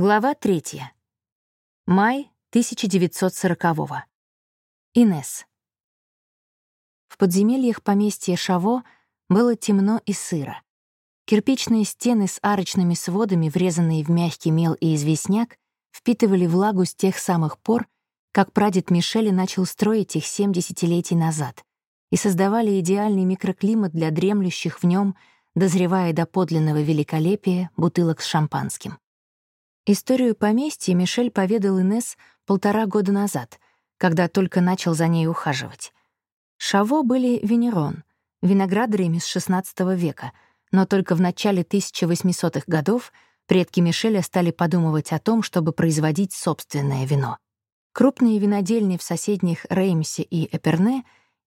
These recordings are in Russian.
Глава третья. Май 1940-го. Инес. В подземельях поместья Шаво было темно и сыро. Кирпичные стены с арочными сводами, врезанные в мягкий мел и известняк, впитывали влагу с тех самых пор, как прадед Мишеля начал строить их семь десятилетий назад, и создавали идеальный микроклимат для дремлющих в нем, дозревая до подлинного великолепия бутылок с шампанским. Историю поместья Мишель поведал Инес полтора года назад, когда только начал за ней ухаживать. Шаво были венерон, виноградарями с XVI века, но только в начале 1800-х годов предки Мишеля стали подумывать о том, чтобы производить собственное вино. Крупные винодельни в соседних Реймсе и Эперне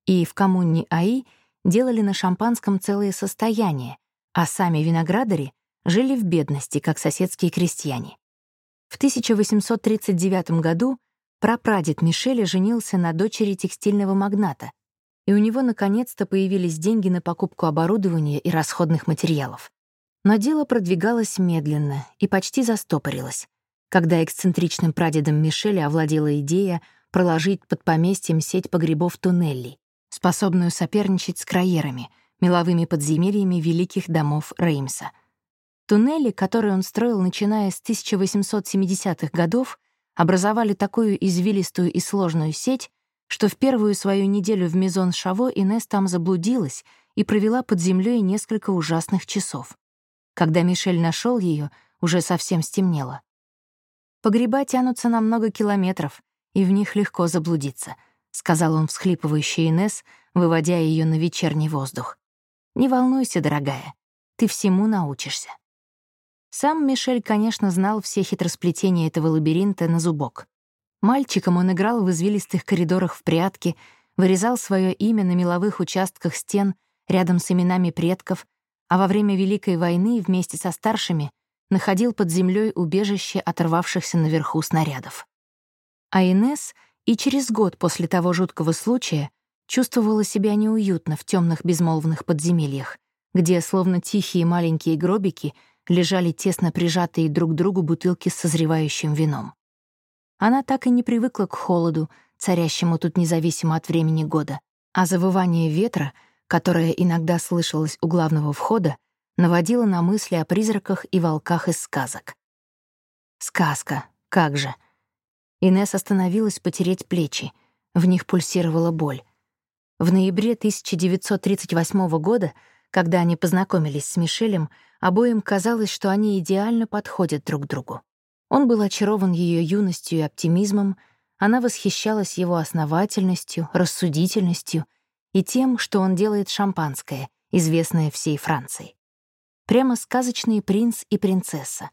и в коммуне Аи делали на шампанском целое состояние, а сами виноградари жили в бедности, как соседские крестьяне. В 1839 году прапрадед Мишеля женился на дочери текстильного магната, и у него наконец-то появились деньги на покупку оборудования и расходных материалов. Но дело продвигалось медленно и почти застопорилось, когда эксцентричным прадедом Мишеля овладела идея проложить под поместьем сеть погребов-туннелей, способную соперничать с краерами, меловыми подземельями великих домов Реймса — Туннели, которые он строил, начиная с 1870-х годов, образовали такую извилистую и сложную сеть, что в первую свою неделю в Мезон Шаво Инесс там заблудилась и провела под землей несколько ужасных часов. Когда Мишель нашел ее, уже совсем стемнело. «Погреба тянутся на много километров, и в них легко заблудиться», — сказал он всхлипывающей Инесс, выводя ее на вечерний воздух. «Не волнуйся, дорогая, ты всему научишься». Сам Мишель, конечно, знал все хитросплетения этого лабиринта на зубок. Мальчиком он играл в извилистых коридорах в прятки, вырезал свое имя на меловых участках стен рядом с именами предков, а во время Великой войны вместе со старшими находил под землей убежище оторвавшихся наверху снарядов. А Инесс и через год после того жуткого случая чувствовала себя неуютно в темных безмолвных подземельях, где, словно тихие маленькие гробики — лежали тесно прижатые друг к другу бутылки с созревающим вином. Она так и не привыкла к холоду, царящему тут независимо от времени года, а завывание ветра, которое иногда слышалось у главного входа, наводило на мысли о призраках и волках из сказок. Сказка, как же. Инесс остановилась потереть плечи, в них пульсировала боль. В ноябре 1938 года, когда они познакомились с Мишелем, Обоим казалось, что они идеально подходят друг другу. Он был очарован ее юностью и оптимизмом, она восхищалась его основательностью, рассудительностью и тем, что он делает шампанское, известное всей Франции. Прямо сказочный принц и принцесса.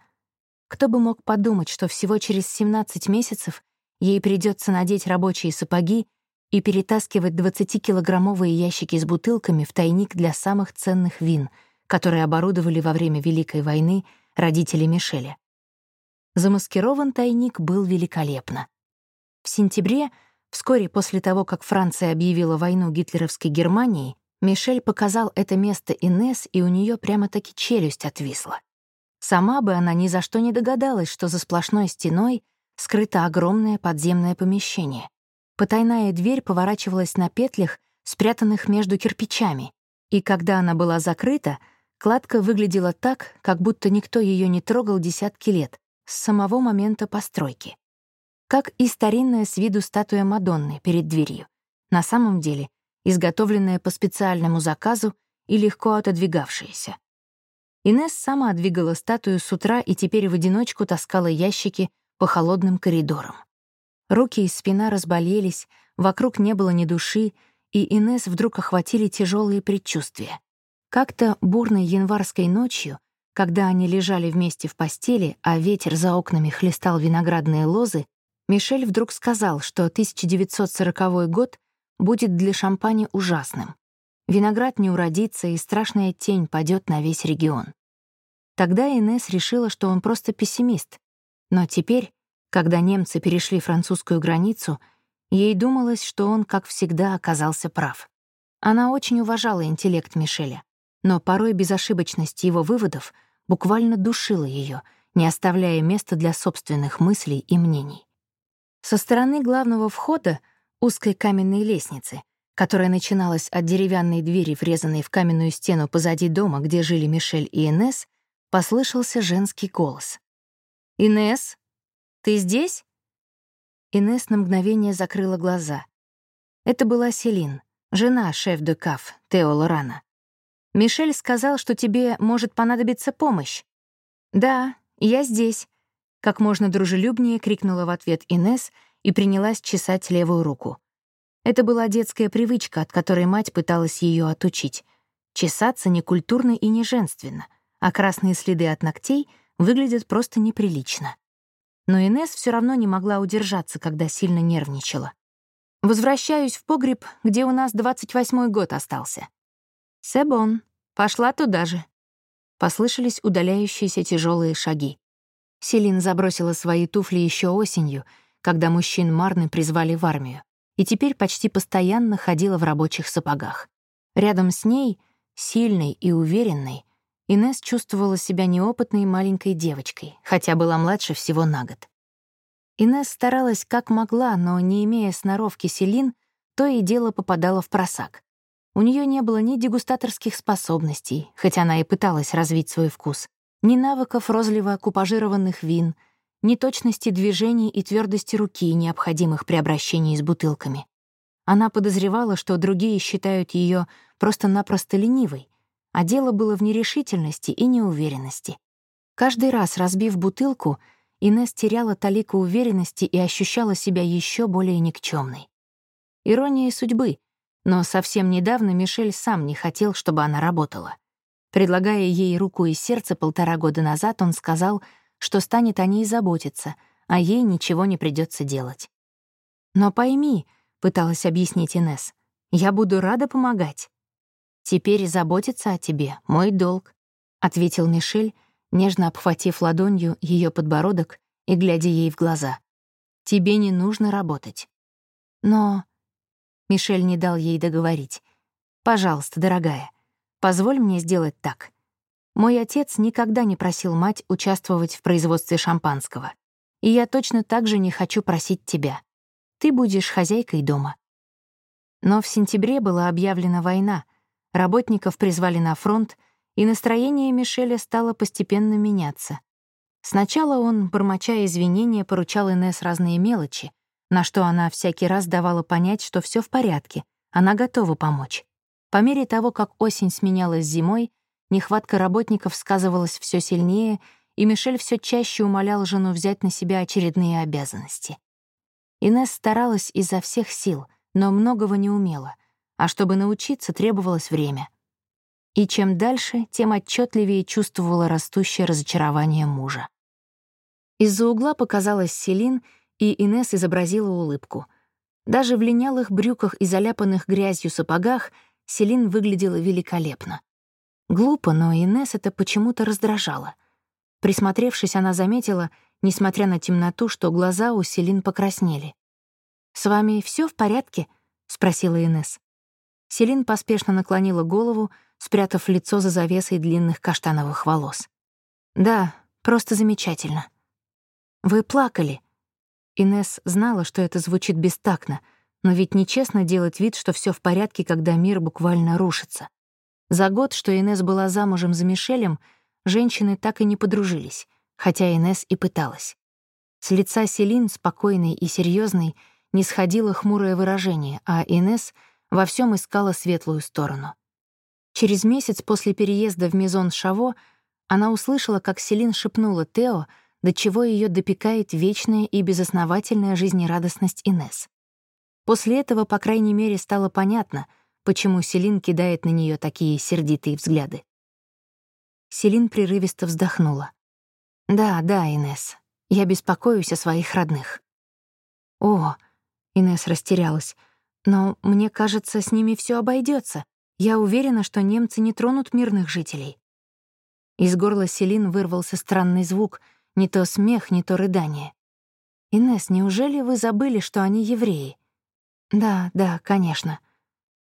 Кто бы мог подумать, что всего через 17 месяцев ей придется надеть рабочие сапоги и перетаскивать 20-килограммовые ящики с бутылками в тайник для самых ценных вин — которые оборудовали во время Великой войны родители Мишеля. Замаскирован тайник был великолепно. В сентябре, вскоре после того, как Франция объявила войну гитлеровской Германии, Мишель показал это место Инес, и у нее прямо-таки челюсть отвисла. Сама бы она ни за что не догадалась, что за сплошной стеной скрыто огромное подземное помещение. Потайная дверь поворачивалась на петлях, спрятанных между кирпичами, и когда она была закрыта, Кладка выглядела так, как будто никто ее не трогал десятки лет, с самого момента постройки. Как и старинная с виду статуя Мадонны перед дверью. На самом деле, изготовленная по специальному заказу и легко отодвигавшаяся. Инесс сама двигала статую с утра и теперь в одиночку таскала ящики по холодным коридорам. Руки и спина разболелись, вокруг не было ни души, и Инесс вдруг охватили тяжелые предчувствия. Как-то бурной январской ночью, когда они лежали вместе в постели, а ветер за окнами хлестал виноградные лозы, Мишель вдруг сказал, что 1940 год будет для Шампани ужасным. Виноград не уродится, и страшная тень падет на весь регион. Тогда Инесс решила, что он просто пессимист. Но теперь, когда немцы перешли французскую границу, ей думалось, что он, как всегда, оказался прав. Она очень уважала интеллект Мишеля но порой безошибочность его выводов буквально душила ее, не оставляя места для собственных мыслей и мнений. Со стороны главного входа, узкой каменной лестницы, которая начиналась от деревянной двери, врезанной в каменную стену позади дома, где жили Мишель и Инес, послышался женский голос. «Инес, ты здесь?» Инес на мгновение закрыла глаза. Это была Селин, жена шеф-де-каф Тео Лорана. «Мишель сказал, что тебе может понадобиться помощь». «Да, я здесь», — как можно дружелюбнее крикнула в ответ Инес и принялась чесать левую руку. Это была детская привычка, от которой мать пыталась ее отучить. Чесаться некультурно и не женственно, а красные следы от ногтей выглядят просто неприлично. Но Инес все равно не могла удержаться, когда сильно нервничала. «Возвращаюсь в погреб, где у нас 28-й год остался». «Себон, пошла туда же», Послышались удаляющиеся тяжелые шаги. Селин забросила свои туфли еще осенью, когда мужчин Марны призвали в армию, и теперь почти постоянно ходила в рабочих сапогах. Рядом с ней, сильной и уверенной, Инес чувствовала себя неопытной маленькой девочкой, хотя была младше всего на год. Инес старалась как могла, но, не имея сноровки Селин, то и дело попадала в просак. У нее не было ни дегустаторских способностей, хотя она и пыталась развить свой вкус, ни навыков розлива купажированных вин, ни точности движений и твердости руки, необходимых при обращении с бутылками. Она подозревала, что другие считают ее просто-напросто ленивой, а дело было в нерешительности и неуверенности. Каждый раз, разбив бутылку, Инесс теряла талику уверенности и ощущала себя еще более никчемной. Ирония судьбы — но совсем недавно Мишель сам не хотел, чтобы она работала. Предлагая ей руку и сердце полтора года назад, он сказал, что станет о ней заботиться, а ей ничего не придется делать. «Но пойми», — пыталась объяснить Инес, — «я буду рада помогать». «Теперь заботиться о тебе — мой долг», — ответил Мишель, нежно обхватив ладонью ее подбородок и глядя ей в глаза. «Тебе не нужно работать». «Но...» Мишель не дал ей договорить. «Пожалуйста, дорогая, позволь мне сделать так. Мой отец никогда не просил мать участвовать в производстве шампанского. И я точно так же не хочу просить тебя. Ты будешь хозяйкой дома». Но в сентябре была объявлена война, работников призвали на фронт, и настроение Мишеля стало постепенно меняться. Сначала он, бормоча извинения, поручал Инесс разные мелочи, на что она всякий раз давала понять, что все в порядке, она готова помочь. По мере того, как осень сменялась зимой, нехватка работников сказывалась все сильнее, и Мишель все чаще умолял жену взять на себя очередные обязанности. Инесс старалась изо всех сил, но многого не умела, а чтобы научиться, требовалось время. И чем дальше, тем отчетливее чувствовала растущее разочарование мужа. Из-за угла показалась Селин — и Инес изобразила улыбку. Даже в линялых брюках и заляпанных грязью сапогах Селин выглядела великолепно. Глупо, но Инес это почему-то раздражало. Присмотревшись, она заметила, несмотря на темноту, что глаза у Селин покраснели. «С вами все в порядке?» — спросила Инес. Селин поспешно наклонила голову, спрятав лицо за завесой длинных каштановых волос. «Да, просто замечательно». «Вы плакали», Инес знала, что это звучит бестактно, но ведь нечестно делать вид, что все в порядке, когда мир буквально рушится. За год, что Инес была замужем за Мишелем, женщины так и не подружились, хотя Инес и пыталась. С лица Селин, спокойной и серьезной, не сходило хмурое выражение, а Инес во всем искала светлую сторону. Через месяц после переезда в Мизон Шаво она услышала, как Селин шепнула Тео, до чего ее допекает вечная и безосновательная жизнерадостность Инес. После этого, по крайней мере, стало понятно, почему Селин кидает на нее такие сердитые взгляды. Селин прерывисто вздохнула. «Да, да, Инес, я беспокоюсь о своих родных». «О», — Инес растерялась, «но мне кажется, с ними все обойдется. Я уверена, что немцы не тронут мирных жителей». Из горла Селин вырвался странный звук — не то смех, не то рыдание. «Инесс, неужели вы забыли, что они евреи?» «Да, да, конечно».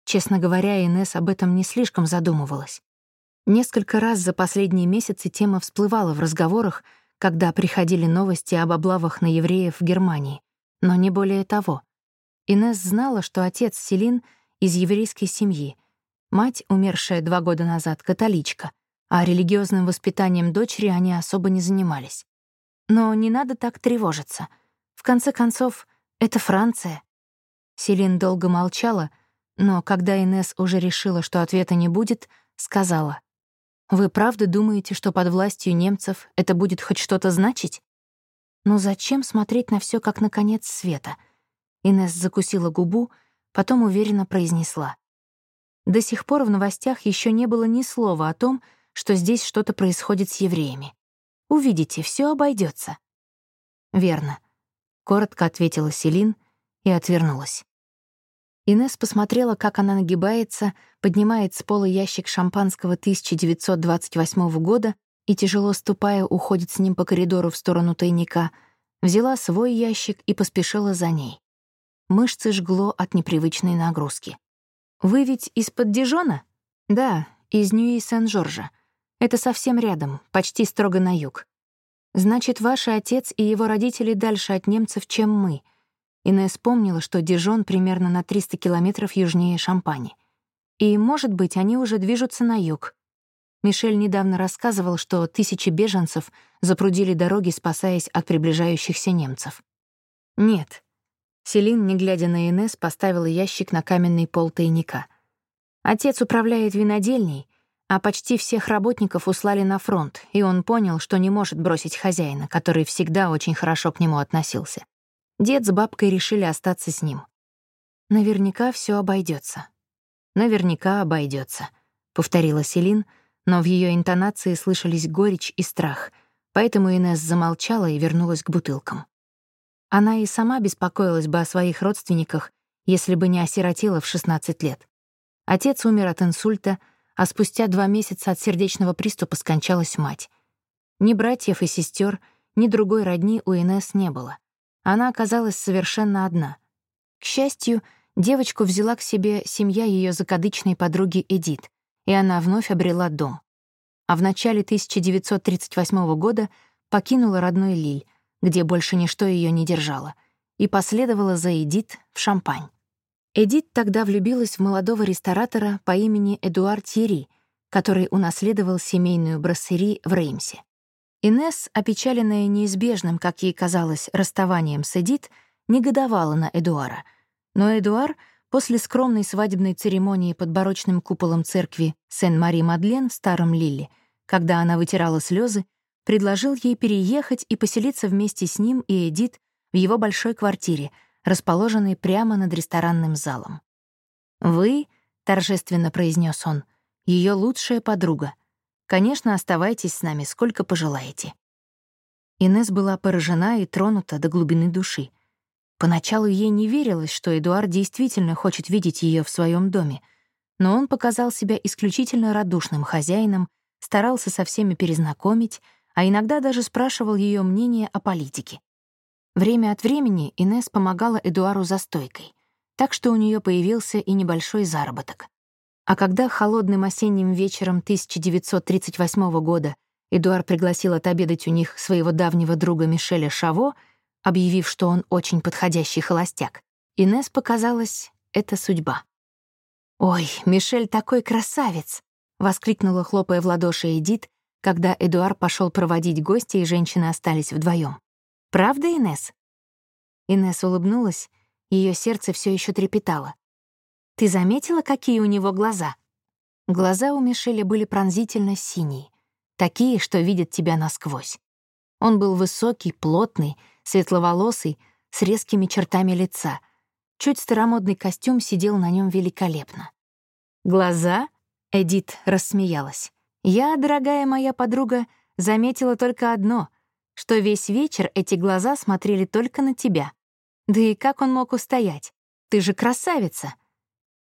Честно говоря, Инесс об этом не слишком задумывалась. Несколько раз за последние месяцы тема всплывала в разговорах, когда приходили новости об облавах на евреев в Германии, но не более того. Инесс знала, что отец Селин из еврейской семьи, мать, умершая два года назад, католичка, а религиозным воспитанием дочери они особо не занимались. Но не надо так тревожиться. В конце концов, это Франция. Селин долго молчала, но когда Инес уже решила, что ответа не будет, сказала. «Вы правда думаете, что под властью немцев это будет хоть что-то значить?» «Ну зачем смотреть на все как на конец света?» Инес закусила губу, потом уверенно произнесла. До сих пор в новостях еще не было ни слова о том, что здесь что-то происходит с евреями. Увидите, все обойдется. «Верно», — коротко ответила Селин и отвернулась. Инес посмотрела, как она нагибается, поднимает с пола ящик шампанского 1928 года и, тяжело ступая, уходит с ним по коридору в сторону тайника, взяла свой ящик и поспешила за ней. Мышцы жгло от непривычной нагрузки. «Вы ведь из-под Дижона?» «Да, из Ньюи-Сен-Жоржа. Это совсем рядом, почти строго на юг. Значит, ваш отец и его родители дальше от немцев, чем мы — Инесс помнила, что Дижон примерно на 300 километров южнее Шампани. И, может быть, они уже движутся на юг. Мишель недавно рассказывал, что тысячи беженцев запрудили дороги, спасаясь от приближающихся немцев. Нет. Селин, не глядя на Инесс, поставила ящик на каменный пол тайника. Отец управляет винодельней, а почти всех работников услали на фронт, и он понял, что не может бросить хозяина, который всегда очень хорошо к нему относился. Дед с бабкой решили остаться с ним. Наверняка все обойдется. Наверняка обойдется, повторила Селин, но в ее интонации слышались горечь и страх, поэтому Инесс замолчала и вернулась к бутылкам. Она и сама беспокоилась бы о своих родственниках, если бы не осиротела в 16 лет. Отец умер от инсульта, а спустя два месяца от сердечного приступа скончалась мать. Ни братьев и сестер, ни другой родни у Инесс не было. Она оказалась совершенно одна. К счастью, девочку взяла к себе семья ее закадычной подруги Эдит, и она вновь обрела дом. А в начале 1938 года покинула родной Лиль, где больше ничто ее не держало, и последовала за Эдит в Шампань. Эдит тогда влюбилась в молодого ресторатора по имени Эдуард Тьерри, который унаследовал семейную брассери в Реймсе. Инесс, опечаленная неизбежным, как ей казалось, расставанием с Эдит, негодовала на Эдуара. Но Эдуар после скромной свадебной церемонии под барочным куполом церкви Сен-Мари-Мадлен в Старом Лилле, когда она вытирала слезы, предложил ей переехать и поселиться вместе с ним и Эдит в его большой квартире, расположенной прямо над ресторанным залом. «Вы», — торжественно произнес он, — ее лучшая подруга — Конечно, оставайтесь с нами сколько пожелаете». Инес была поражена и тронута до глубины души. Поначалу ей не верилось, что Эдуард действительно хочет видеть ее в своем доме, но он показал себя исключительно радушным хозяином, старался со всеми перезнакомить, а иногда даже спрашивал ее мнение о политике. Время от времени Инес помогала Эдуару за стойкой, так что у нее появился и небольшой заработок. А когда холодным осенним вечером 1938 года Эдуард пригласил отобедать у них своего давнего друга Мишеля Шаво, объявив, что он очень подходящий холостяк, Инес показалось, это судьба. «Ой, Мишель такой красавец!» — воскликнула, хлопая в ладоши Эдит, когда Эдуард пошел проводить гостя, и женщины остались вдвоем. «Правда, Инес?» Инес улыбнулась, ее сердце все еще трепетало. Ты заметила, какие у него глаза? Глаза у Мишеля были пронзительно синие, такие, что видят тебя насквозь. Он был высокий, плотный, светловолосый, с резкими чертами лица. Чуть старомодный костюм сидел на нем великолепно. «Глаза?» — Эдит рассмеялась. «Я, дорогая моя подруга, заметила только одно, что весь вечер эти глаза смотрели только на тебя. Да и как он мог устоять? Ты же красавица!»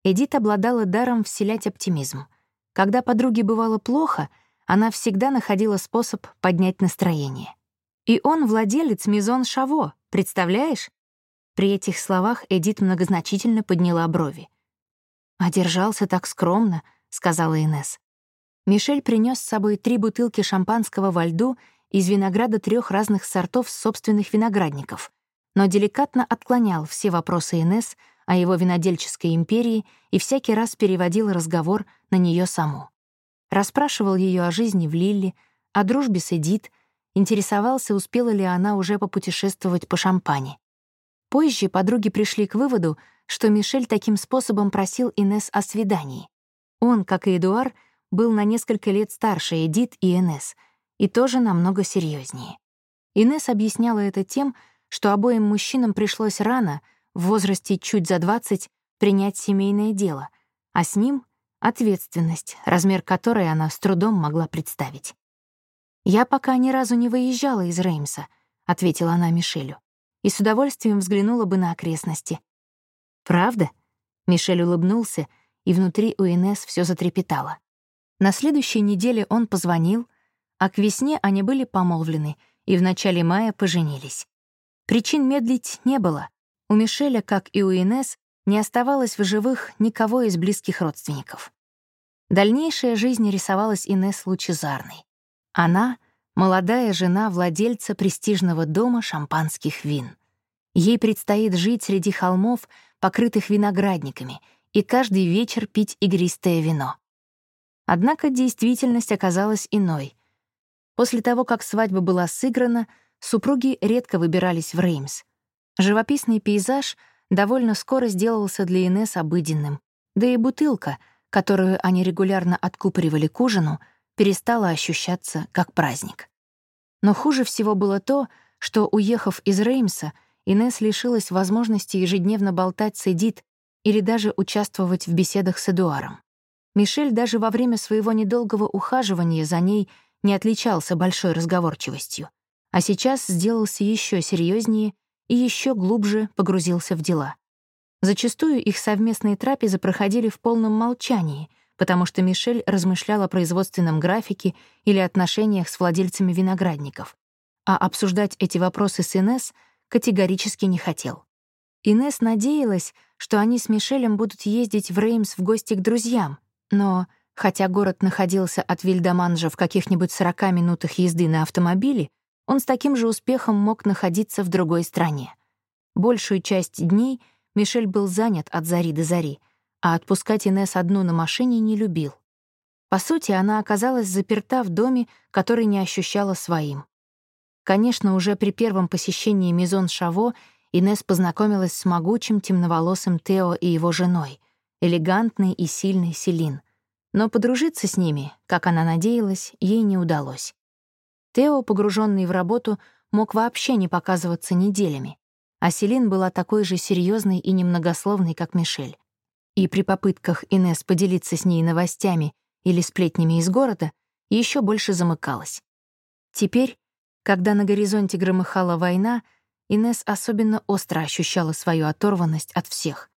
Эдит обладала даром вселять оптимизм. Когда подруге бывало плохо, она всегда находила способ поднять настроение. И он владелец Мизон Шаво, представляешь? При этих словах Эдит многозначительно подняла брови. «Одержался так скромно», — сказала Инес. Мишель принес с собой три бутылки шампанского во льду из винограда трех разных сортов собственных виноградников, но деликатно отклонял все вопросы Инес о его винодельческой империи и всякий раз переводил разговор на нее саму. Расспрашивал ее о жизни в Лилле, о дружбе с Эдит, интересовался, успела ли она уже попутешествовать по Шампани. Позже подруги пришли к выводу, что Мишель таким способом просил Инес о свидании. Он, как и Эдуар, был на несколько лет старше Эдит и Инес, и тоже намного серьезнее. Инес объясняла это тем, что обоим мужчинам пришлось рано, в возрасте чуть за 20, принять семейное дело, а с ним — ответственность, размер которой она с трудом могла представить. «Я пока ни разу не выезжала из Реймса», — ответила она Мишелю, и с удовольствием взглянула бы на окрестности. «Правда?» — Мишель улыбнулся, и внутри у Инес все затрепетало. На следующей неделе он позвонил, а к весне они были помолвлены и в начале мая поженились. Причин медлить не было. У Мишеля, как и у Инес, не оставалось в живых никого из близких родственников. Дальнейшая жизнь рисовалась Инес лучезарной. Она — молодая жена владельца престижного дома шампанских вин. Ей предстоит жить среди холмов, покрытых виноградниками, и каждый вечер пить игристое вино. Однако действительность оказалась иной. После того, как свадьба была сыграна, супруги редко выбирались в Реймс. Живописный пейзаж довольно скоро сделался для Инес обыденным, да и бутылка, которую они регулярно откупоривали к ужину, перестала ощущаться как праздник. Но хуже всего было то, что, уехав из Реймса, Инес лишилась возможности ежедневно болтать с Эдит или даже участвовать в беседах с Эдуаром. Мишель даже во время своего недолгого ухаживания за ней не отличался большой разговорчивостью а сейчас сделался еще серьезнее и еще глубже погрузился в дела. Зачастую их совместные трапезы проходили в полном молчании, потому что Мишель размышлял о производственном графике или отношениях с владельцами виноградников, а обсуждать эти вопросы с Инес категорически не хотел. Инес надеялась, что они с Мишелем будут ездить в Реймс в гости к друзьям, но, хотя город находился от Вильдаманжа в каких-нибудь 40 минутах езды на автомобиле, он с таким же успехом мог находиться в другой стране. Большую часть дней Мишель был занят от зари до зари, а отпускать Инес одну на машине не любил. По сути, она оказалась заперта в доме, который не ощущала своим. Конечно, уже при первом посещении Мизон Шаво Инес познакомилась с могучим темноволосым Тео и его женой, элегантной и сильной Селин. Но подружиться с ними, как она надеялась, ей не удалось. Тео, погруженный в работу, мог вообще не показываться неделями, а Селин была такой же серьезной и немногословной, как Мишель. И при попытках Инес поделиться с ней новостями или сплетнями из города, еще больше замыкалась. Теперь, когда на горизонте громыхала война, Инес особенно остро ощущала свою оторванность от всех.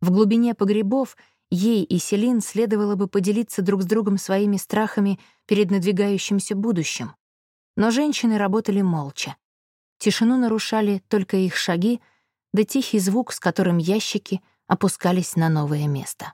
В глубине погребов ей и Селин следовало бы поделиться друг с другом своими страхами перед надвигающимся будущим. Но женщины работали молча. Тишину нарушали только их шаги, да тихий звук, с которым ящики опускались на новое место.